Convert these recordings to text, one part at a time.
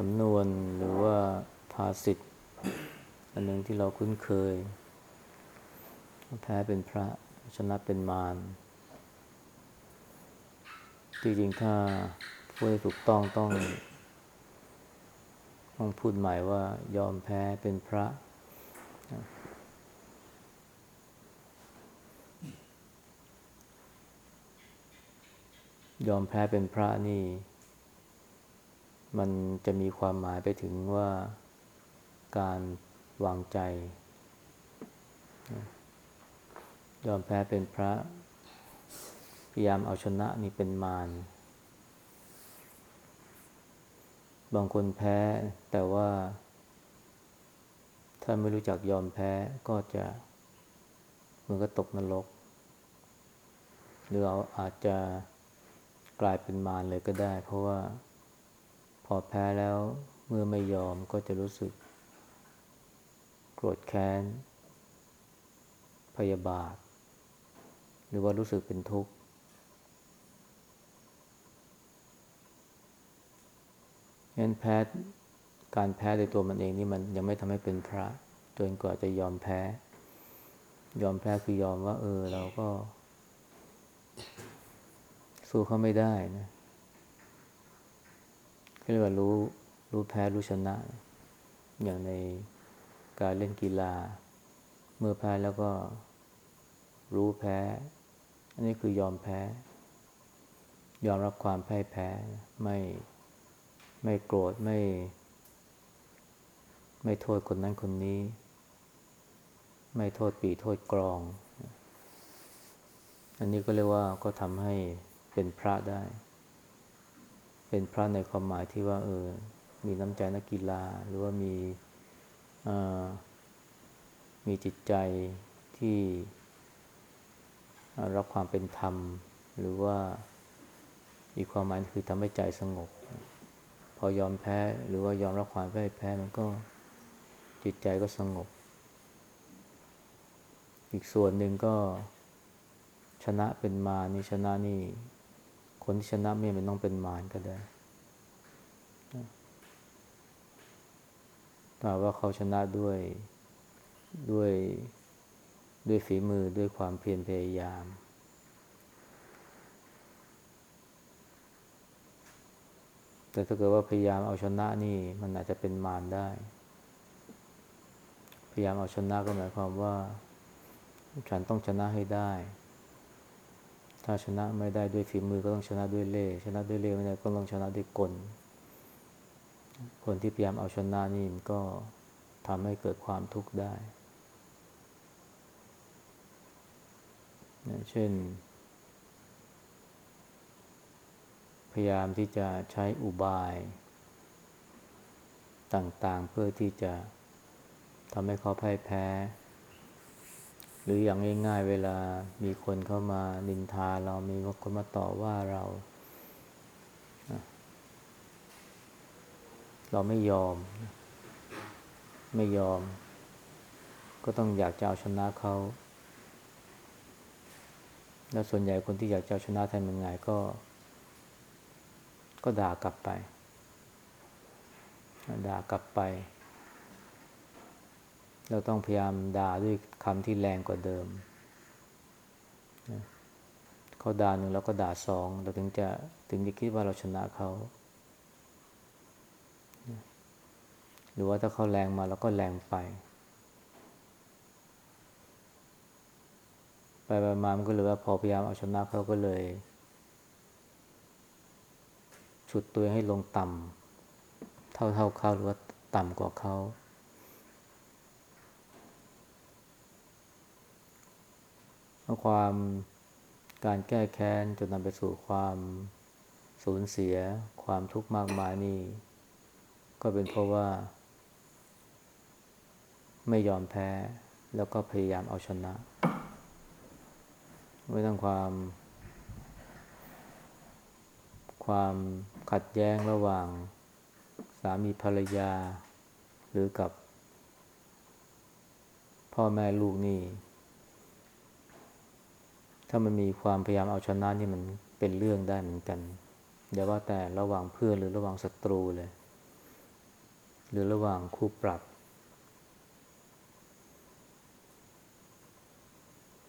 สำนวนหรือว่าภาษิตอันหนึ่งที่เราคุ้นเคย แพ้เป็นพระชนะเป็นมารที่จริงถ้าพูดถูกต้องต้อง ต้องพูดหม่ว่ายอมแพ้เป็นพระ ยอมแพ้เป็นพระนี่ มันจะมีความหมายไปถึงว่าการวางใจ ยอมแพ้เป็นพระ พยายามเอาชนะนี่เป็นมาร บางคนแพ้แต่ว่า ถ้าไม่รู้จักยอมแพ้ก็จะมันก็ตกนรก หรือเอาอาจจะกลายเป็นมารเลยก็ได้ เพราะว่า อแพ้แล้วเมื่อไม่ยอมก็จะรู้สึก โกรธแค้น พยาบาท หรือว่ารู้สึกเป็นทุกข์ งั้นแพ้การแพ้ในตัวมันเองนี่มันยังไม่ทำให้เป็นพระ จนกว่าจะยอมแพ้ ยอมแพ้คือยอมว่า เออ เราก็ สู้เขาไม่ได้นะ เรียกว่ารู้รู้แพ้รู้ชนะ อย่างในการเล่นกีฬา เมื่อแพ้แล้วก็รู้แพ้ อันนี้คือยอมแพ้ ยอมรับความแพ่ายแพ้ ไม่ไม่โกรธไม่ ไม่โทษคนนั้นคนนี้ ไม่โทษปีโทษกรอง อันนี้ก็เรียกว่าก็ทำให้เป็นพระได้ เป็นพระในความหมายที่ว่าเออ มีน้ำใจนักกีฬา หรือว่ามีมีจิตใจที่รับความเป็นธรรม หรือว่าอีกความหมายคือทำให้ใจสงบ พอยอมแพ้หรือว่ายอมรับความแพ้แพ้มันก็จิตใจก็สงบ อีกส่วนหนึ่งก็ชนะเป็นมานี่ชนะนี่ คนที่ชนะไม่เป็นต้องเป็นมารก็ได้แต่ว่าเขาชนะด้วยด้วยด้วยฝีมือด้วยความเพียรพยายาม แต่ถ้าเกิดว่าพยายามเอาชนะนี่ มันอาจจะเป็นมารได้ พยายามเอาชนะก็หมายความว่า ฉันต้องชนะให้ได้ ถ้าชนะไม่ได้ด้วยฝีมือก็ต้องชนะด้วยเล่ชนะด้วยเล่ไม่ได้ก็ต้องชนะด้วยกล คนที่พยายามเอาชนะนี่มันก็ทำให้เกิดความทุกข์ได้เช่น พยายามที่จะใช้อุบาย ต่างๆเพื่อที่จะทำให้เขาพ่ายแพ้ หรืออย่างง่ายๆ เวลามีคนเข้ามานินทาเรามีคนมาต่อว่าเรา เราไม่ยอม ไม่ยอม ก็ต้องอยากจะเอาชนะเขา แล้วส่วนใหญ่คนที่อยากจะชนะทนมันไงก็ ก็ด่ากลับไป ด่ากลับไป เราต้องพยายามด่าด้วยคำที่แรงกว่าเดิม เขาด่าหนึ่งแล้วก็ด่าสอง เราถึงจะถึงจะคิดว่าเราชนะเขา หรือว่าถ้าเขาแรงมาเราก็แรงไป ไปไปมามันก็เลยว่าพอพยายามเอาชนะเขาก็เลยฉุดตัวให้ลงต่ำเท่าเท่าเขาหรือว่าต่ำกว่าเขาเพราะ ความการแก้แค้นจนนำไปสู่ความสูญเสีย ความทุกข์มากมายนี่ ก็เป็นเพราะว่า ไม่ยอมแพ้ แล้วก็พยายามเอาชนะไม่ต้องความ ความขัดแย้งระหว่างสามีภรรยา หรือกับ พ่อแม่ลูกนี่ ถ้ามันมีความพยายามเอาชนะนี่มันเป็นเรื่องได้เหมือนกันเดี๋ยวว่าแต่ระหว่างเพื่อนหรือระหว่างศัตรูเลย หรือระหว่างคู่ปรับ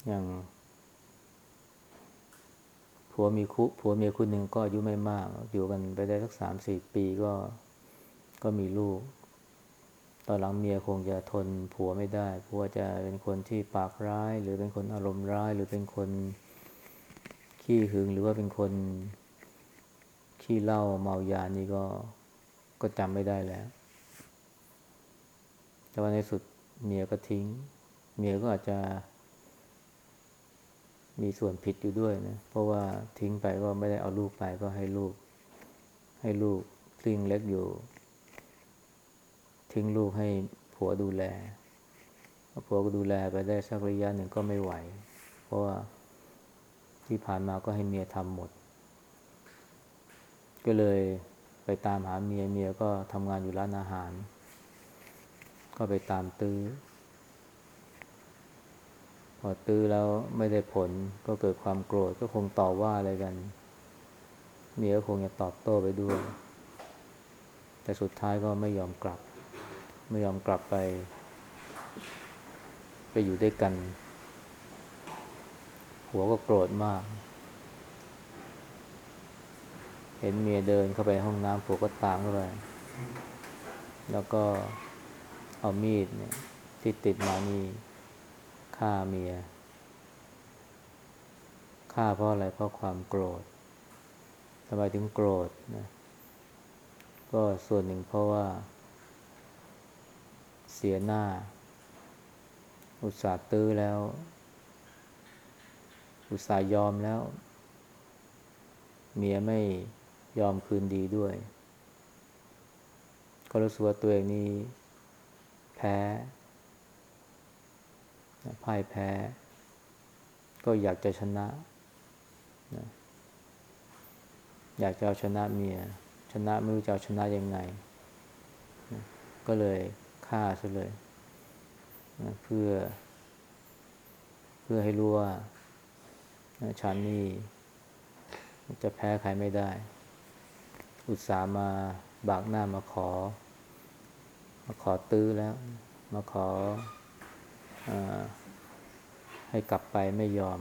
อย่างผัวมีคู่ผัวเมียคู่หนึ่งก็อายุไม่มาก อยู่กันไปได้สักสามสี่ปีก็ก็มีลูก ตอนหลังเมียคงจะทนผัวไม่ได้ผัวจะเป็นคนที่ปากร้าย หรือเป็นคนอารมณ์ร้าย หรือเป็นคนขี้หึงหรือว่าเป็นคนขี้เหล้าเมายานี่ก็ก็จำไม่ได้แล้ว แต่ว่าในสุดเมียก็ทิ้ง เมียก็อาจจะ มีส่วนผิดอยู่ด้วยนะเพราะว่าทิ้งไปก็ไม่ได้เอาลูกไปก็ให้ลูก ให้ลูกซิ่งเล็กอยู่ ทิ้งลูกให้ผัวดูแลผัวก็ดูแลไปได้สักระยะหนึ่งก็ไม่ไหว เพราะว่าที่ผ่านมาก็ให้เมียทำหมด ก็เลยไปตามหาเมียเมียก็ทำงานอยู่ร้านอาหาร ก็ไปตามตื้อ พอตื้อแล้วไม่ได้ผลก็เกิดความโกรธก็คงต่อว่าอะไรกัน เมียก็คงจะตอบโต้ไปด้วย แต่สุดท้ายก็ไม่ยอมกลับ ไม่ยอมกลับไป ไปอยู่ด้วยกัน หัวก็โกรธมาก เห็นเมียเดินเข้าไปห้องน้ำผัวก็ตามเข้าไปแล้วก็เอามีดเนี่ย ที่ติดมานี่ฆ่าเมียฆ่าเพราะอะไรเพราะความโกรธทำไมถึงโกรธนะก็ส่วนหนึ่งเพราะว่า เสียหน้า อุตส่าห์ตื้อแล้ว อุตส่าห์ยอมแล้ว เมียไม่ยอมคืนดีด้วย ก็รู้สึกว่าตัวเองนี่แพ้พ่ายแพ้ ก็อยากจะชนะนะอยากจะเอาชนะเมีย ชนะไม่รู้จะเอาชนะยังไงนะก็เลย ฆ่าซะเลยนะเพื่อ เพื่อให้รู้ว่านะฉันนี่จะแพ้ใครไม่ได้ อุตส่าห์มาบากหน้ามาขอ มาขอตื้อแล้ว มาขออให้กลับไปไม่ยอม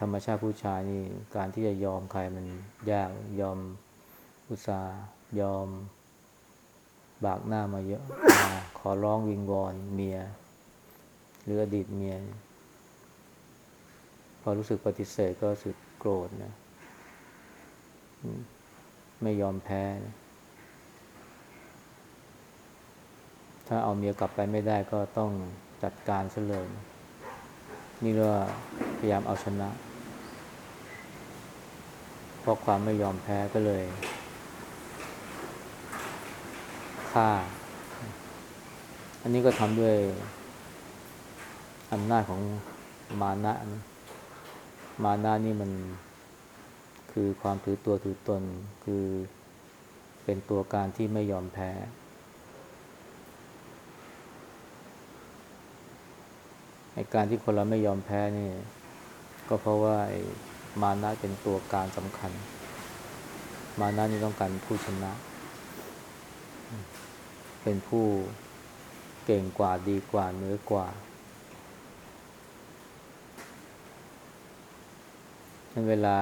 ธรรมชาติผู้ชายนี่การที่จะยอมใครมันยากยอมอุตส่าห์ยอม บากหน้ามาเยอะ ขอร้องวิงวอนเมีย หรืออดีตเมีย พอรู้สึกปฏิเสธก็รู้สึกโกรธนะ ไม่ยอมแพ้นะถ้าเอาเมียกลับไปไม่ได้ก็ต้องจัดการซะเลยนี่เรียกว่าพยายามเอาชนะ เพราะความไม่ยอมแพ้ก็เลย ฆ่า อันนี้ก็ทำด้วยอำนาจของมานะนะมานะนี่มันคือความถือตัวถือตน คือเป็นตัวการที่ไม่ยอมแพ้ ในการที่คนเราไม่ยอมแพ้นี่ ก็เพราะว่ามานะเป็นตัวการสำคัญ มานะนี่ต้องการผู้ชนะ เป็นผู้เก่งกว่าดีกว่าเหนือกว่าเวลา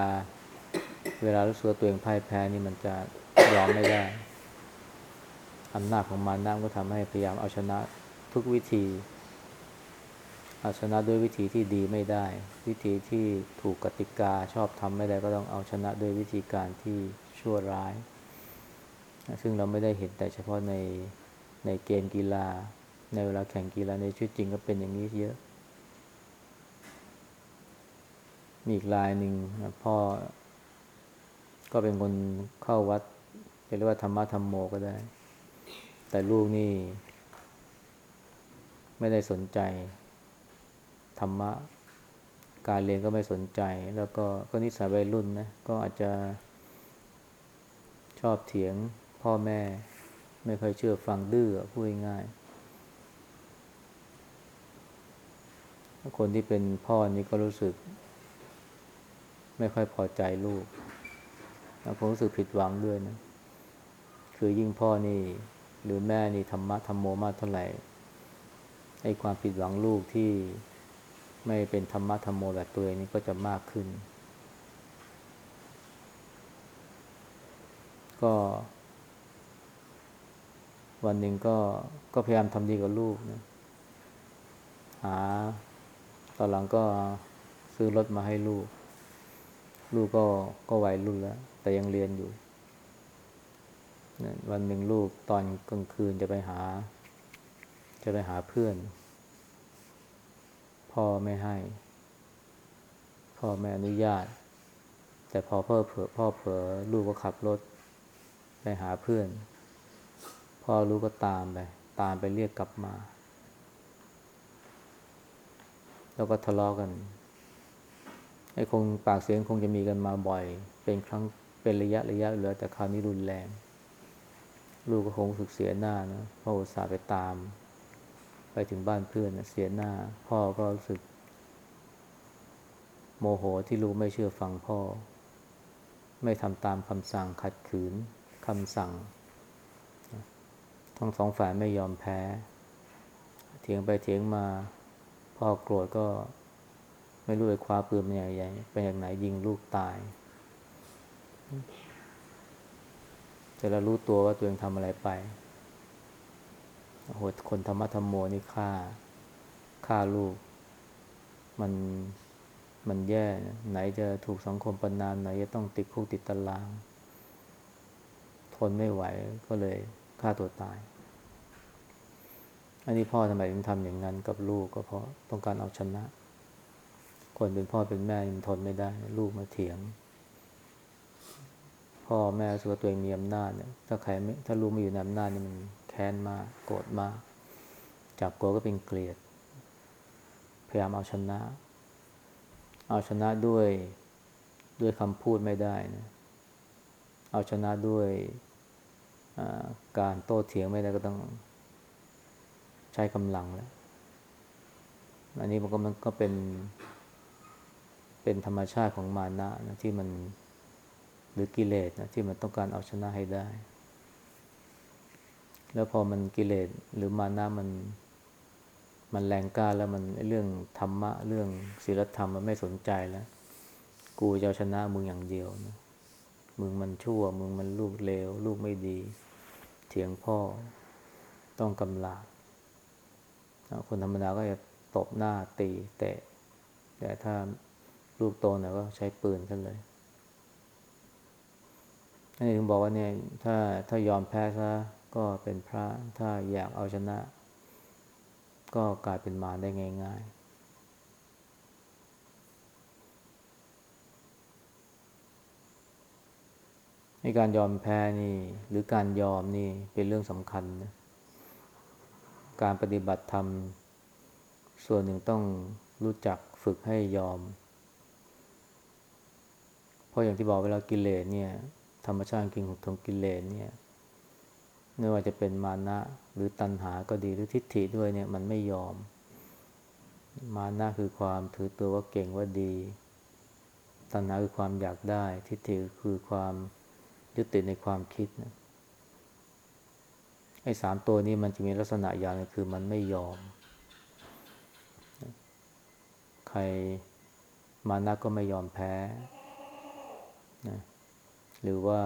เวลารู้สึกตัวเองพ่ายแพ้นี่มันจะยอมไม่ได้อำนาจของมานะก็ทำให้พยายามเอาชนะทุกวิธี เอาชนะด้วยวิธีที่ดีไม่ได้ วิธีที่ถูกกติกาชอบทำไม่ได้ก็ต้องเอาชนะด้วยวิธีการที่ชั่วร้าย ซึ่งเราไม่ได้เห็นแต่เฉพาะใน ในเกมกีฬา ในเวลาแข่งกีฬาในชีวิตจริงก็เป็นอย่างนี้เยอะ มีอีกลายหนึ่งพ่อ ก็เป็นคนเข้าวัดเรียกว่าธรรมะธรรมโมก็ได้ แต่ลูกนี่ ไม่ได้สนใจ ธรรมะ การเรียนก็ไม่สนใจ แล้วก็ก็นิสัยวัยรุ่นนะ ก็อาจจะชอบเถียงพ่อแม่ ไม่เคยเชื่อฟังดื้อพูดง่ายคนที่เป็นพ่อนี่ก็รู้สึก ไม่ค่อยพอใจลูกแล้วผมรู้สึกผิดหวังด้วยนะ คือยิ่งพ่อนี่ หรือแม่นี่ธรรมะธรรมโมมากเท่าไหร่ไอ้ความผิดหวังลูกที่ไม่เป็นธรรมะธรรมโมแบบตัวเองนี่ก็จะมากขึ้น ก็ วันหนึ่งก็ก็พยายามทำดีกับลูกนะหาตอนหลังก็ซื้อรถมาให้ลูก ลูกก็ก็วัยรุ่นแล้ว แต่ยังเรียนอยู่นะวันหนึ่งลูกตอนกลางคืนจะไปหา จะไปหาเพื่อน พ่อไม่ให้ พ่อไม่อนุญาต แต่พอพ่อเผลอพ่อเผลอลูกก็ขับรถ ไปหาเพื่อน พ่อลูกก็ตามไป ตามไปเรียกกลับมา แล้วก็ทะเลาะกันไอ้คงปากเสียงคงจะมีกันมาบ่อย เป็นครั้งเป็นระยะระยะเหลือแต่คราวนี้รุนแรง ลูกก็คงรู้สึกเสียหน้านะพ่ออุตส่าห์ไปตาม ไปถึงบ้านเพื่อนนะเสียหน้า พ่อก็รู้สึก โมโหที่ลูกไม่เชื่อฟังพ่อ ไม่ทำตามคำสั่งขัดขืนคำสั่ง ทั้งสองฝ่ายไม่ยอมแพ้ เถียงไปเถียงมา พ่อโกรธก็ไม่รู้ไปคว้าปืนมาใหญ่ๆไปอย่างไหนยิงลูกตายแต่เรารู้ตัวว่าตัวเองทำอะไรไปโหดคนธรรมะธรรมโมนี่ฆ่าฆ่าลูก มันมันแย่นะไหนจะถูกสังคมประนามไหนจะต้องติดคุกติดตาราง ทนไม่ไหวก็เลย ฆ่าตัวตาย อันนี้พ่อทำไมถึงทำอย่างนั้นกับลูกก็เพราะต้องการเอาชนะ คนเป็นพ่อเป็นแม่มันทนไม่ได้ ลูกมาเถียง พ่อแม่รู้ว่าตัวเองมีอำนาจเนี่ยถ้าใครไม่ถ้าลูกไม่อยู่ในอำนาจนี่มันแค้นมากโกรธมากจับโกรธก็เป็นเกลียด พยายามเอาชนะ เอาชนะด้วยด้วยคำพูดไม่ได้นะเอาชนะด้วย การโต้เถียงไม่ได้ก็ต้องใช้กำลังแล้ว อันนี้มันก็มันก็เป็น เป็นธรรมชาติของมานะนะที่มันหรือกิเลสนะที่มันต้องการเอาชนะให้ได้ แล้วพอมันกิเลสหรือมานะมันมันแรงกล้าแล้วมันเรื่องธรรมะ เรื่องศีลธรรมมันไม่สนใจแล้ว กูจะเอาชนะมึงอย่างเดียวนะมึงมันชั่ว มึงมันลูกเลว ลูกไม่ดี เถียงพ่อต้องกำลาคนธรรมดาก็จะตบหน้าตีเตะ แต่ถ้าลูกโตหน่อยก็ใช้ปืนกันเลยนี่ถึงบอกว่าเนี่ยถ้าถ้ายอมแพ้ซะก็เป็นพระถ้าอยากเอาชนะ ก็กลายเป็นมารได้ง่าย ๆ ในการยอมแพ้นี่ หรือการยอมนี่เป็นเรื่องสำคัญนะการปฏิบัติธรรม ส่วนหนึ่งต้องรู้จักฝึกให้ยอม เพราะอย่างที่บอกเวลากิเลสเนี่ย ธรรมชาติจริงของทงกิเลสเนี่ยไม่ว่าจะเป็นมานะหรือตัณหาก็ดีหรือทิฏฐิด้วยเนี่ย มันไม่ยอม มานะคือความถือตัวว่าเก่งว่าดี ตัณหาคือความอยากได้ ทิฏฐิคือความ ยึดติดในความคิดนะไอ้สามตัวนี้มันจะมีลักษณะอย่างนึงคือมันไม่ยอม ใครมานะก็ไม่ยอมแพ้นะหรือว่า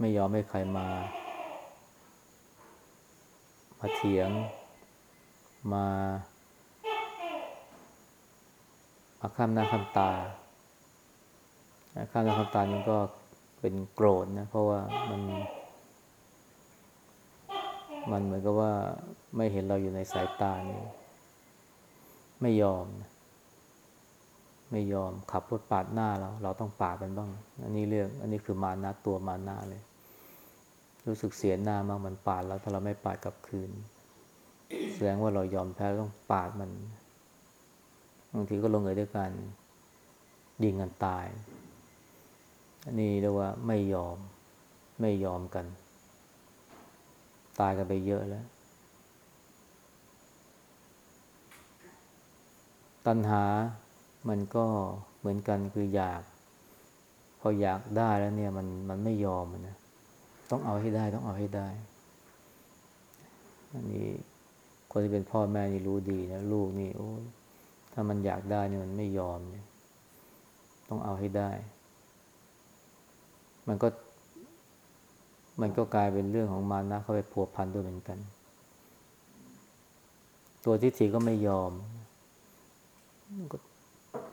ไม่ยอมให้ใครมา มาเถียง มามาข้ามหน้าข้ามตา ข้ามหน้าข้ามตานี่ก็เป็นโกรธนะ เพราะว่ามัน มันเหมือนกับว่าไม่เห็นเราอยู่ในสายตานี่ไม่ยอมนะไม่ยอมขับรถปาดหน้าเราเราต้องปาดมันบ้าง อันนี้เรื่อง อันนี้คือมานะตัวมานะเลย รู้สึกเสียหน้ามากมันปาดแล้วถ้าเราไม่ปาดกลับคืน แสดงว่าเรายอมแพ้ต้องปาดมันบางทีก็ลงเอยด้วยกันยิงกันตาย นนี้เรียกว่าไม่ยอม ไม่ยอมกัน ตายกันไปเยอะแล้ว ตัณหามันก็เหมือนกันคืออยาก พออยากได้แล้วเนี่ย มันมันไม่ยอมนะต้องเอาให้ได้ต้องเอาให้ได้อันนี้คนที่เป็นพ่อแม่นี่รู้ดีนะลูกนี่โอ้ถ้ามันอยากได้เนี่ยมันไม่ยอมเนี่ย ต้องเอาให้ได้ มันก็ มันก็กลายเป็นเรื่องของมานะเข้าไปพัวพันด้วยเหมือนกัน ตัวทิฏฐิก็ไม่ยอม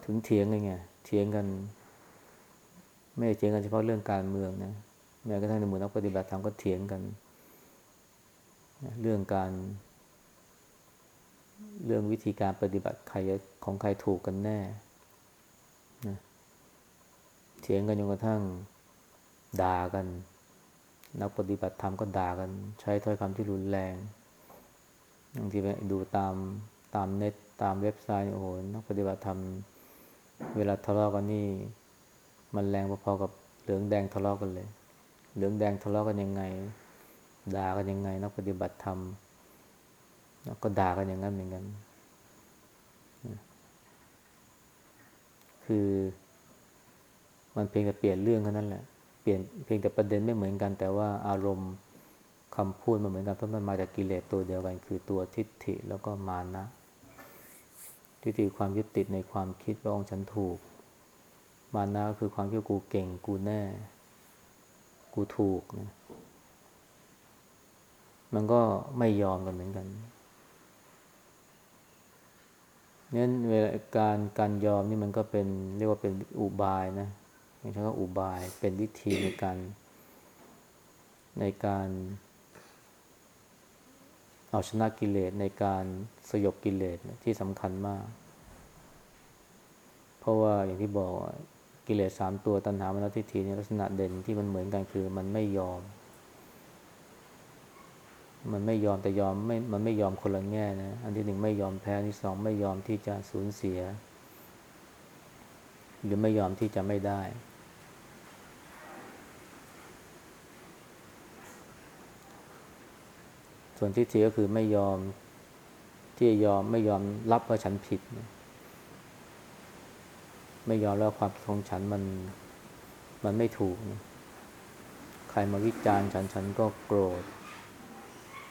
ถึงเถียงเลยไงเถียงกัน ไม่เถียงกันเฉพาะเรื่องการเมืองนะแม้กระทั่งในหมู่นักปฏิบัติธรรมก็เถียงกัน เรื่องการ เรื่องวิธีการปฏิบัติใครของใครถูกกันแน่นะเถียงกันจนกระทั่ง ด่ากัน นักปฏิบัติธรรมก็ด่ากัน ใช้ถ้อยคำที่รุนแรงบางทีไปดูตามตามเน็ตตามเว็บไซต์โอ้โหนักปฏิบัติธรรมเวลาทะเลาะกันนี่มันแรงพอๆกับเหลืองแดงทะเลาะกันเลย เหลืองแดงทะเลาะกันยังไง ด่ากันยังไง นักปฏิบัติธรรมก็ด่ากันอย่างนั้นเหมือนกัน คือ มันเพียงแต่เปลี่ยนเรื่องเท่านั้นแหละ เปลี่ยนเพียงแต่ประเด็นไม่เหมือนกัน แต่ว่าอารมณ์คำพูดมันเหมือนกันเพราะมันมาจากกิเลสตัวเดียวกันคือตัวทิฏฐิแล้วก็มานะ ทิฏฐิความยึดติดในความคิดว่าองค์ฉันถูก มานะคือความคิดกูเก่งกูแน่ กูถูกนะมันก็ไม่ยอมกันเหมือนกันนั้นเวลาการการยอมนี่มันก็เป็นเรียกว่าเป็นอุบายนะ ไม่ใช่ว่าอุบายเป็นวิธีในการในการเอาชนะกิเลสในการสยบกิเลสที่สำคัญมาก เพราะว่าอย่างที่บอกกิเลสสามตัวตัณหามันทิฏฐิในลักษณะเด่นที่มันเหมือนกันคือมันไม่ยอม มันไม่ยอมแต่ยอมไม่ มันไม่ยอมคนละแง่นะ อันที่หนึ่งไม่ยอมแพ้ที่สองไม่ยอมที่จะสูญเสีย หรือไม่ยอมที่จะไม่ได้ วนทิฏฐิก็คือไม่ยอมที่ยอมไม่ยอมรับว่าฉันผิด ไม่ยอมแล้วความของฉันมันมันไม่ถูก ใครมาวิจารณ์ฉันฉันก็โกรธ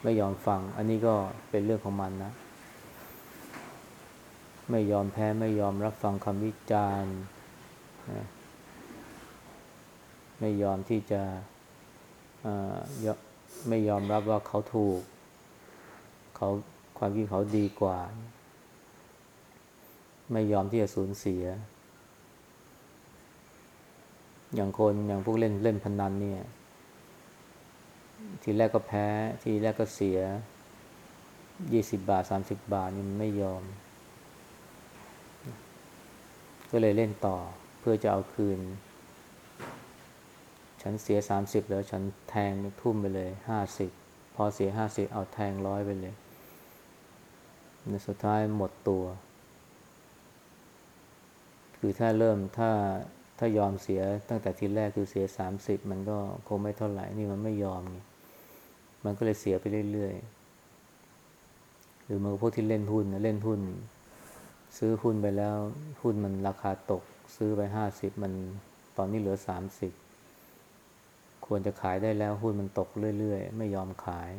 ไม่ยอมฟัง อันนี้ก็เป็นเรื่องของมันนะ ไม่ยอมแพ้ไม่ยอมรับฟังคำวิจารณ์ ไม่ยอมที่จะไม่ยอมรับว่าเขาถูก เขาความคิดเขาดีกว่า ไม่ยอมที่จะสูญเสีย อย่างคนอย่างพวกเล่นเล่นพนันเนี่ย ทีแรกก็แพ้ ทีแรกก็เสียยี่สิบบาทสามสิบบาทนี่มันไม่ยอม ก็เลยเล่นต่อเพื่อจะเอาคืน ฉันเสียสามสิบแล้วฉันแทงทุ่มไปเลยห้าสิบพอเสียห้าสิบเอาแทงร้อยไปเลย สุดท้ายหมดตัว คือถ้าเริ่มถ้าถ้ายอมเสียตั้งแต่ทีแรกคือเสียสามสิบมันก็คงไม่เท่าไหร่ นี่มันไม่ยอมไงมันก็เลยเสียไปเรื่อยๆ หรือมือพวกที่เล่นหุ้นเล่นหุ้น ซื้อหุ้นไปแล้วหุ้นมันราคาตก ซื้อไปห้าสิบมันตอนนี้เหลือสามสิบควรจะขายได้แล้วหุ้นมันตกเรื่อยๆ ไม่ยอมขาย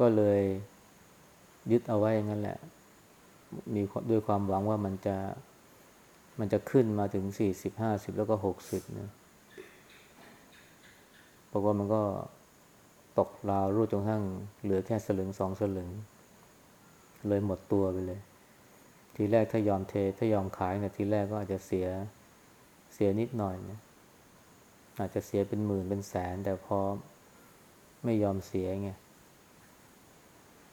ก็เลยยึดเอาไว้อย่างนั้นแหละ มีด้วยความหวังว่ามันจะมันจะขึ้นมาถึงสี่สิบห้าสิบแล้วก็หกสิบนะปรากฏมันก็ตกราวรูดจนทั้งเหลือแค่สลึงสองสลึง เลยหมดตัวไปเลย ทีแรกถ้ายอมเท ถ้ายอมขายเนี่ยทีแรกก็อาจจะเสียเสียนิดหน่อยนะอาจจะเสียเป็นหมื่นเป็นแสน แต่พอไม่ยอมเสียไง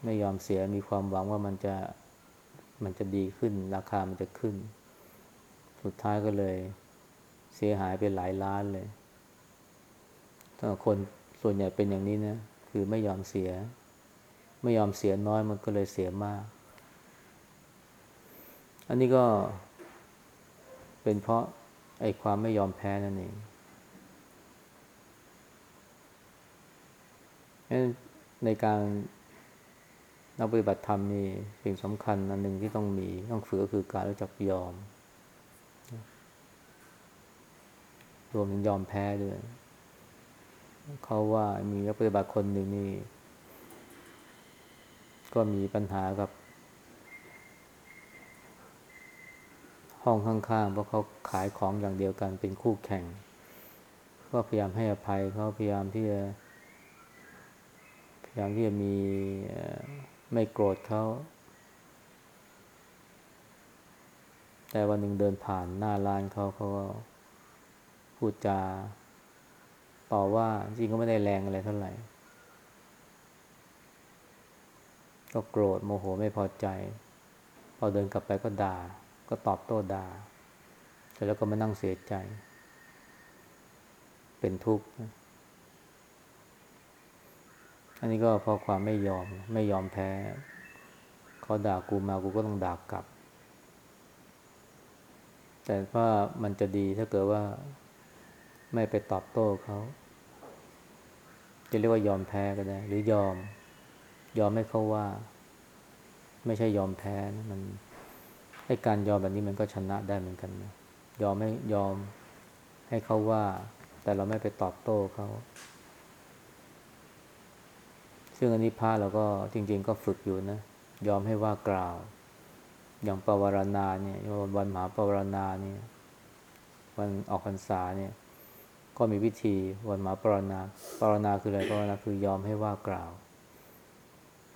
ไม่ยอมเสียมีความหวังว่ามันจะมันจะดีขึ้น ราคามันจะขึ้น สุดท้ายก็เลย เสียหายไปหลายล้านเลยถ้าคนส่วนใหญ่เป็นอย่างนี้นะคือไม่ยอมเสีย ไม่ยอมเสียน้อยมันก็เลยเสียมาก อันนี้ก็ เป็นเพราะไอ้ความไม่ยอมแพ้นั่นเองในการ นักปฏิบัติธรรมนี่สิ่งสำคัญอันหนึ่งที่ต้องมีต้องฝึกก็คือการรู้จักยอม รวมถึงยอมแพ้ด้วยเขาว่ามีนักปฏิบัติคนหนึ่งนี่ ก็มีปัญหากับ ห้องข้างๆเพราะเขาขายของอย่างเดียวกันเป็นคู่แข่ง ก็พยายามให้อภัยเขาพยายามที่จะพยายามที่จะมี ไม่โกรธเขา แต่วันหนึ่งเดินผ่านหน้าร้านเขาเขาก็พูดจาต่อว่าจริงก็ไม่ได้แรงอะไรเท่าไหร่ ก็โกรธโมโหไม่พอใจ พอเดินกลับไปก็ด่า ก็ตอบโต้ด่าเสร็จแล้วก็มานั่งเสียใจ เป็นทุกข์ อันนี้ก็เพราะความไม่ยอมไม่ยอมแพ้เขาด่ากูมากูก็ต้องด่ากลับ แต่ว่ามันจะดีถ้าเกิดว่าไม่ไปตอบโต้เขา จะเรียกว่ายอมแพ้ก็ได้ หรือยอม ยอมให้เขาว่า ไม่ใช่ยอมแพ้นะมันไอ้การยอมแบบนี้มันก็ชนะได้เหมือนกันนะยอมให้ยอมให้เขาว่า แต่เราไม่ไปตอบโต้เขา ซึ่งอันนี้พระเราก็จริง ๆ ก็ฝึกอยู่นะ ยอมให้ว่ากล่าว อย่างปวารณาเนี่ยวันมหาปวารณาเนี่ยวันออกพรรษาเนี่ย ก็มีวิธีวันมหาปวารณาปวารณาคืออะไรปวารณาคือยอมให้ว่ากล่าว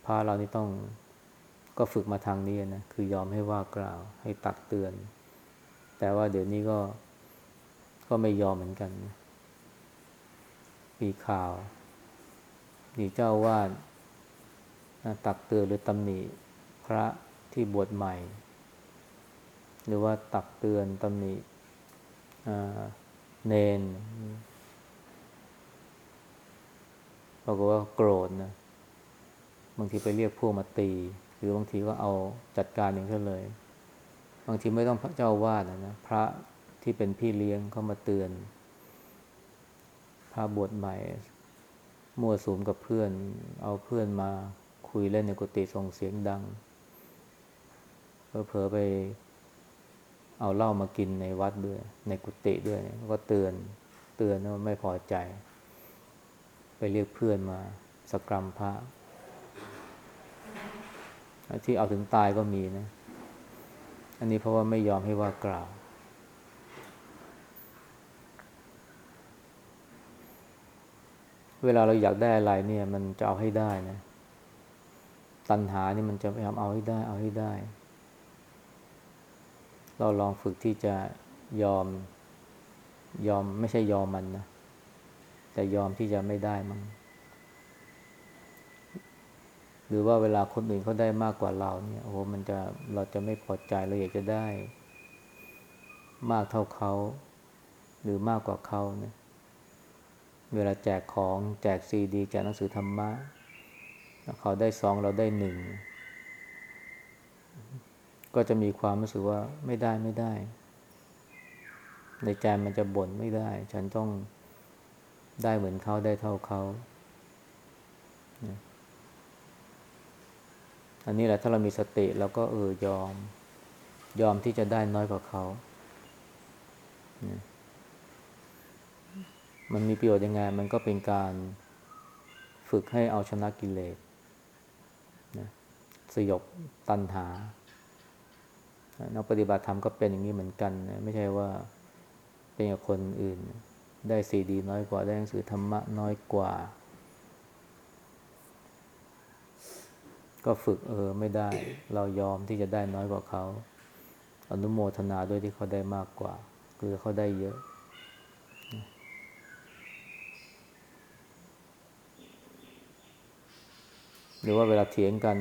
พระเรานี่ต้องก็ฝึกมาทางนี้นะคือยอมให้ว่ากล่าว ให้ตักเตือน แต่ว่าเดี๋ยวนี้ก็ก็ไม่ยอมเหมือนกัน มีข่าว มีเจ้าวาดตักเตือนหรือตำหนิพระที่บวชใหม่ หรือว่าตักเตือนตำหนิเนนบอกว่าโกรธนะบางทีไปเรียกพวกมาตี หรือบางทีก็เอาจัดการอย่างนั้นเลย บางทีไม่ต้องพระเจ้าวาดนะพระที่เป็นพี่เลี้ยงเขามาเตือน พระบวชใหม่ มั่วสุมกับเพื่อน เอาเพื่อนมาคุยเล่นในกุฏิส่งเสียงดังเผลอไปเอาเหล้ามากินในวัดด้วย ในกุฏิด้วยก็เตือนเตือนว่าไม่พอใจ ไปเรียกเพื่อนมาสกรัมพระที่เอาถึงตายก็มีนะ อันนี้เพราะว่าไม่ยอมให้ว่ากล่าว เวลาเราอยากได้อะไรเนี่ย มันจะเอาให้ได้นะ ตัณหานี่มันจะพยายามเอาให้ได้ เอาให้ได้ เราลองฝึกที่จะยอมยอมไม่ใช่ยอมมันนะ แต่ยอมที่จะไม่ได้มั้งหรือว่าเวลาคนอื่นเขาได้มากกว่าเราเนี่ยโอ้โหมันจะเราจะไม่พอใจเราอยากจะได้ มากเท่าเขา หรือมากกว่าเขาเนี่ย เวลาแจกของแจกซีดีแจกหนังสือธรรมะเขาได้สองเราได้หนึ่งก็จะมีความรู้สึกว่าไม่ได้ไม่ได้ ในใจมันจะบ่นไม่ได้ ฉันต้องได้เหมือนเขาได้เท่าเขาอันนี้แหละถ้าเรามีสติเราก็เออยอม ยอมที่จะได้น้อยกว่าเขา มันมีประโยชน์ยังไง มันก็เป็นการฝึกให้เอาชนะกิเลสนะสยบตัณหานักปฏิบัติธรรมก็เป็นอย่างนี้เหมือนกันนะไม่ใช่ว่าเป็นกับคนอื่น ได้สีดีน้อยกว่า ได้หนังสือธรรมะน้อยกว่า ก็ฝึกเออไม่ได้ เรายอมที่จะได้น้อยกว่าเขา อนุโมทนาด้วยที่เขาได้มากกว่า คือเขาได้เยอะ หรือว่าเวลาเถียงกัน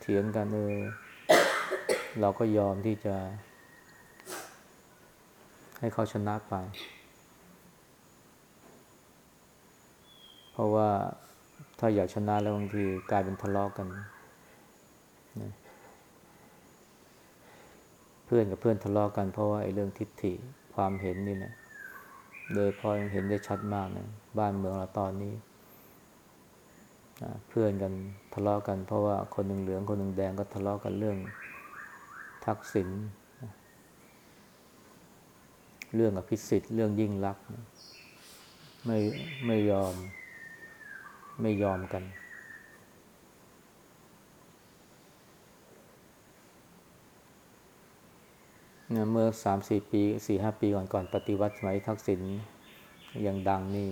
เถียงกันเออเราก็ยอมที่จะ ให้เขาชนะไป เพราะว่าถ้าอยากชนะแล้วบางทีกลายเป็นทะเลาะกกันนะเพื่อนกับเพื่อนทะเลาะกกัน เพราะว่าไอ้เรื่องทิฏฐิความเห็นนี่นะโดยพอเห็นได้ชัดมากนะบ้านเมืองเราตอนนี้ เพื่อนกันทะเลาะกันเพราะว่าคนหนึ่งเหลืองคนหนึ่งแดงก็ทะเลาะกันเรื่องทักษิณเรื่องอภิสิทธิ์เรื่องยิ่งรักษณ์ไม่ไม่ยอม ไม่ยอมกันเนี่ยเมื่อสามสี่ปีสี่ห้าปีก่อนก่อนปฏิวัติสมัยทักษิณยังดังนี่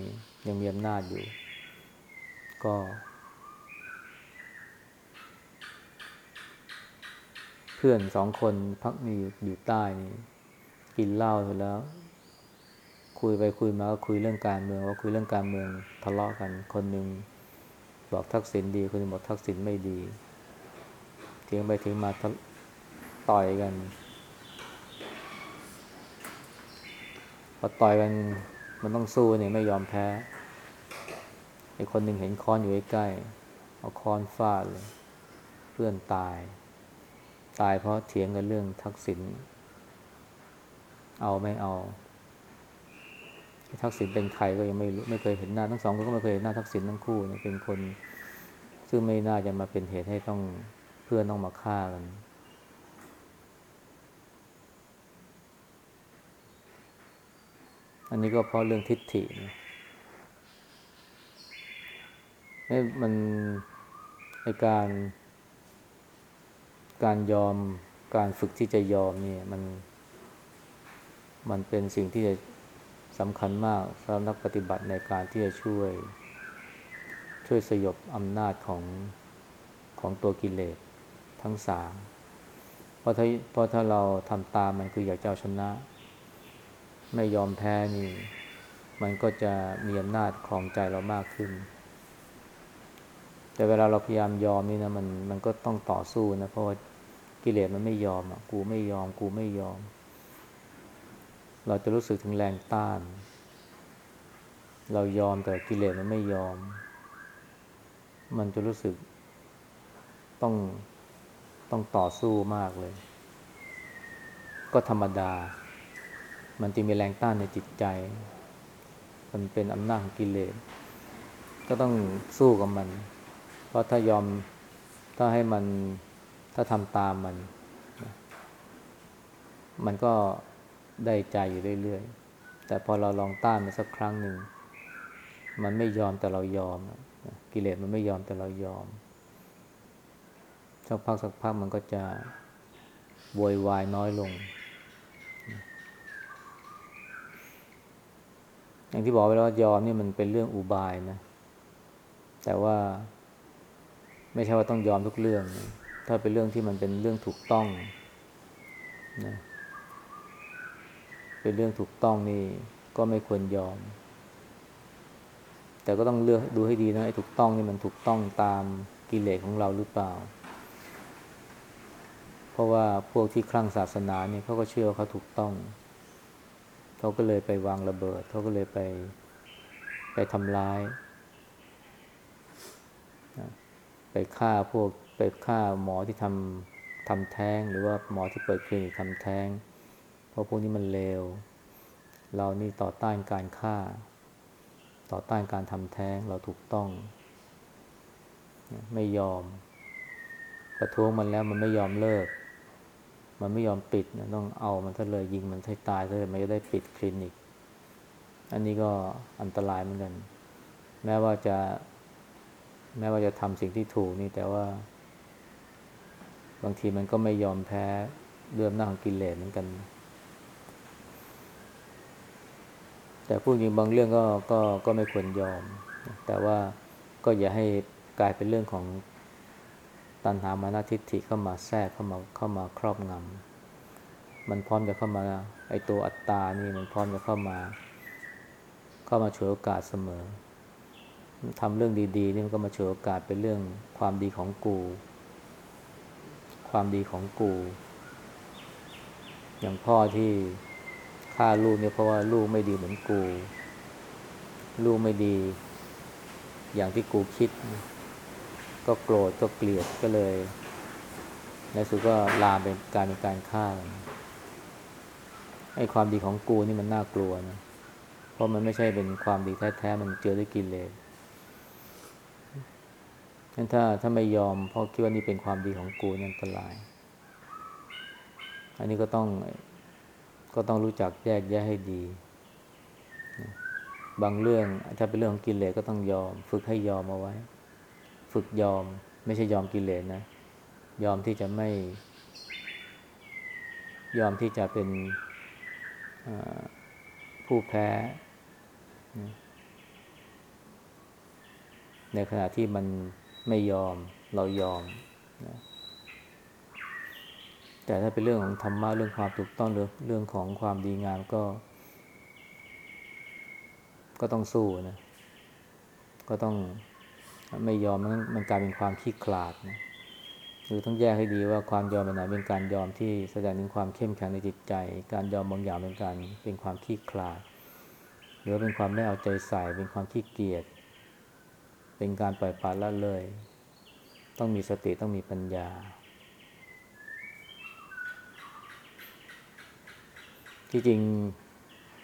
ยังมีอำนาจอยู่ ก็ เพื่อนสองคนพักนี่อยู่ใต้นี่กินเหล้าไปแล้ว คุยไปคุยมาก็คุยเรื่องการเมืองว่าคุยเรื่องการเมืองทะเลาะกันคนหนึ่งบอกทักษิณดี คนหนึ่งบอกทักษิณไม่ดีเถียงไปเถียงมาต่อยกันพอต่อยกันมันต้องสู้เนี่ยไม่ยอมแพ้ไอ้คนหนึ่งเห็นค้อนอยู่ใกล้เอาค้อนฟาดเลย เพื่อนตาย ตายเพราะเถียงกันเรื่องทักษิณเอาไม่เอา ทักษิณเป็นใครก็ยังไม่รู้ไม่เคยเห็นหน้า ทั้งสองคนก็ไม่เคยเห็นหน้าทักษิณทั้งคู่เนี่ยเป็นคน ซึ่งไม่น่าจะมาเป็นเหตุให้ต้องเพื่อนต้องมาฆ่ากัน อันนี้ก็เพราะเรื่องทิฏฐินะนี่มันในการ การยอมการฝึกที่จะยอมเนี่ยมัน มันเป็นสิ่งที่จะสำคัญมากสำหรับนักปฏิบัติในการที่จะช่วย ช่วยสยบอำนาจของของตัวกิเลสทั้งสามเพราะถ้าเพราะถ้าเราทำตามมันคืออยากจะเอาชนะ ไม่ยอมแพ้นี่ มันก็จะมีอำนาจครองใจเรามากขึ้น แต่เวลาเราพยายามยอมนี่นะมันมันก็ต้องต่อสู้นะ เพราะว่ากิเลสมันไม่ยอมอะกูไม่ยอม กูไม่ยอม เราจะรู้สึกถึงแรงต้าน เรายอมแต่กิเลสมันไม่ยอม มันจะรู้สึกต้องต้องต่อสู้มากเลย ก็ธรรมดา มันจะมีแรงต้านในจิตใจ มันเป็นอำนาจของกิเลส ก็ต้องสู้กับมัน ราะถ้ายอมถ้าให้มันถ้าทำตามมัน มันก็ได้ใจอยู่เรื่อยๆ แต่พอเราลองต้านมันสักครั้งหนึ่ง มันไม่ยอมแต่เรายอม กิเลสมันไม่ยอมแต่เรายอม สักพักสักพักมันก็จะโวยวายน้อยลง อย่างที่บอกไปแล้วว่ายอมนี่มันเป็นเรื่องอุบายนะ แต่ว่า ไม่ใช่ว่าต้องยอมทุกเรื่อง ถ้าเป็นเรื่องที่มันเป็นเรื่องถูกต้องนะเป็นเรื่องถูกต้องนี่ก็ไม่ควรยอม แต่ก็ต้องเลือกดูให้ดีนะไอ้ถูกต้องนี่มันถูกต้องตามกิเลสของเราหรือเปล่า เพราะว่าพวกที่คลั่งศาสนาเนี่ยเขาก็เชื่อว่าเขาถูกต้อง เขาก็เลยไปวางระเบิด เขาก็เลยไปไปทำร้าย ไปฆ่าพวกไปฆ่าหมอที่ทำทำแท้ง หรือว่าหมอที่เปิดคลินิกทำแท้ง เพราะพวกนี้มันเลวเรานี่ต่อต้านการฆ่า ต่อต้านการทำแท้งเราถูกต้อง ไม่ยอม ประท้วงมันแล้วมันไม่ยอมเลิก มันไม่ยอมปิดนะต้องเอามันถ้าเลยยิงมันให้ตายเลยมันจะได้ปิดคลินิก อันนี้ก็อันตรายเหมือนกัน แม้ว่าจะ แม้ว่าจะทำสิ่งที่ถูกนี่แต่ว่า บางทีมันก็ไม่ยอมแพ้เรื่องหน้าของกิเลสเหมือนกัน แต่พูดจริงบางเรื่องก็ก็ก็ไม่ควรยอม แต่ว่าก็อย่าให้กลายเป็นเรื่องของตัณหามานาทิฏฐิเข้ามาแทรกเข้ามาเข้ามาครอบงำมันพร้อมจะเข้ามาไอตัวอัตตานี่มันพร้อมจะเข้ามา เข้ามาฉวยโอกาสเสมอ ทำเรื่องดี ๆ นี่มันก็มาฉวยโอกาสเป็นเรื่องความดีของกู ความดีของกู อย่างพ่อที่ฆ่าลูกเนี่ยเพราะว่าลูกไม่ดีเหมือนกู ลูกไม่ดี อย่างที่กูคิด ก็โกรธก็เกลียดก็เลยในสุดก็ลามเป็นการเป็นการฆ่าไอ้ความดีของกูนี่มันน่ากลัวนะ เพราะมันไม่ใช่เป็นความดีแท้ๆ มันเจอด้วยกิเลส งั้นถ้าถ้าไม่ยอมเพราะคิดว่านี่เป็นความดีของกูนี่อันตราย อันนี้ก็ต้องก็ต้องรู้จักแยกแยะให้ดี บางเรื่องถ้าเป็นเรื่องของกิเลสก็ต้องยอม ฝึกให้ยอมเอาไว้ ฝึกยอม ไม่ใช่ยอมกิเลสนะ ยอมที่จะไม่ ยอมที่จะเป็นผู้แพ้ ในขณะที่มัน ไม่ยอม เรายอมนะแต่ถ้าเป็นเรื่องของธรรมะเรื่องความถูกต้องหรือเรื่องของความดีงามก็ ก็ต้องสู้นะ ก็ต้องไม่ยอมมันมันกลายเป็นความขี้ขลาดนะหรือต้องแยกให้ดีว่าความยอมเป็นไหนเป็นการยอมที่แสดงถึงความเข้มแข็งในจิตใจ การยอมบางอย่างเป็นการเป็นความขี้ขลาด หรือเป็นความไม่เอาใจใส่เป็นความขี้เกียจ เป็นการปล่อยปละละเลย ต้องมีสติต้องมีปัญญา ที่จริง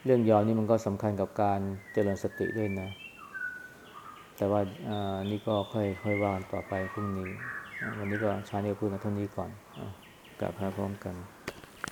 เรื่องยอมนี่มันก็สำคัญกับการเจริญสติด้วยนะ แต่ว่านี่ก็ค่อยค่อยว่าต่อไปพรุ่งนี้ วันนี้ก็ชาเนียพูดมาเท่านี้ก่อนกลับมาพร้อมกัน